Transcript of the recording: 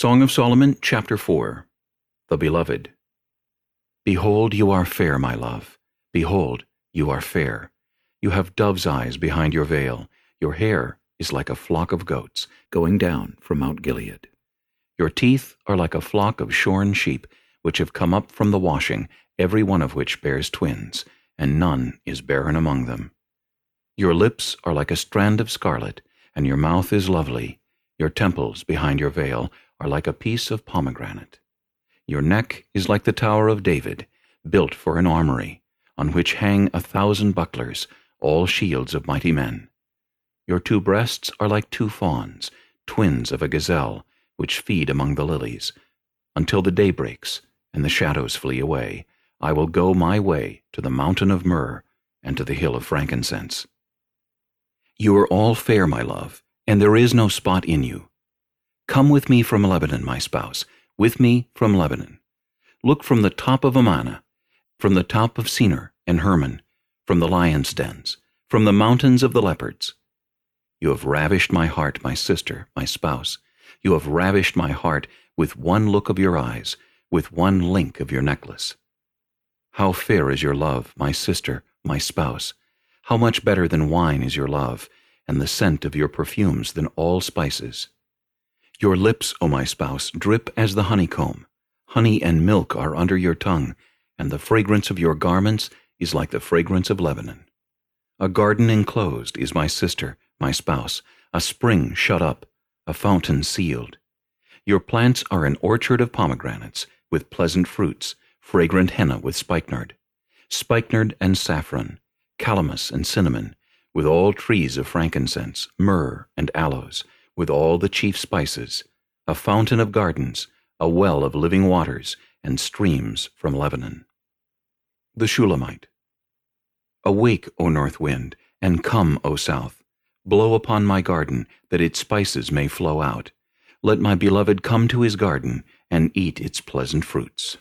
Song of Solomon, chapter 4 The Beloved Behold, you are fair, my love. Behold, you are fair. You have dove's eyes behind your veil. Your hair is like a flock of goats going down from Mount Gilead. Your teeth are like a flock of shorn sheep, which have come up from the washing, every one of which bears twins, and none is barren among them. Your lips are like a strand of scarlet, and your mouth is lovely. Your temples behind your veil are like a piece of pomegranate. Your neck is like the Tower of David, built for an armory, on which hang a thousand bucklers, all shields of mighty men. Your two breasts are like two fawns, twins of a gazelle, which feed among the lilies. Until the day breaks, and the shadows flee away, I will go my way to the mountain of myrrh and to the hill of frankincense. You are all fair, my love, and there is no spot in you. Come with me from Lebanon, my spouse, with me from Lebanon. Look from the top of Amana, from the top of Senir and Hermon, from the lions' dens, from the mountains of the leopards. You have ravished my heart, my sister, my spouse. You have ravished my heart with one look of your eyes, with one link of your necklace. How fair is your love, my sister, my spouse, how much better than wine is your love, and the scent of your perfumes than all spices. Your lips, O my spouse, drip as the honeycomb. Honey and milk are under your tongue, and the fragrance of your garments is like the fragrance of Lebanon. A garden enclosed is my sister, my spouse, a spring shut up, a fountain sealed. Your plants are an orchard of pomegranates, with pleasant fruits, fragrant henna with spikenard, spikenard and saffron, calamus and cinnamon, with all trees of frankincense, myrrh and aloes, with all the chief spices, a fountain of gardens, a well of living waters, and streams from Lebanon. The Shulamite. Awake, O north wind, and come, O south. Blow upon my garden, that its spices may flow out. Let my beloved come to his garden, and eat its pleasant fruits.